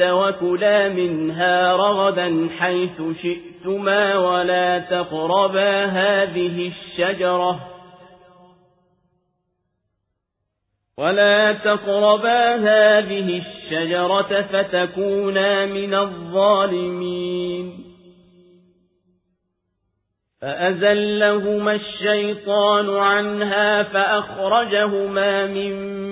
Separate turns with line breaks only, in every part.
وَكُلَا مِنْهَا رَغَدًا حَيْثُ شِئْتُمَا وَلَا تَقْرَبَا هَذِهِ الشَّجَرَةَ وَلَا تَقْرَبَا هَذِهِ الشَّجَرَةَ فَتَكُونَا مِنَ الظَّالِمِينَ. فأزلهما الشيطان عنها فأخرجهما مما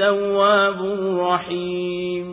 التواب الرحيم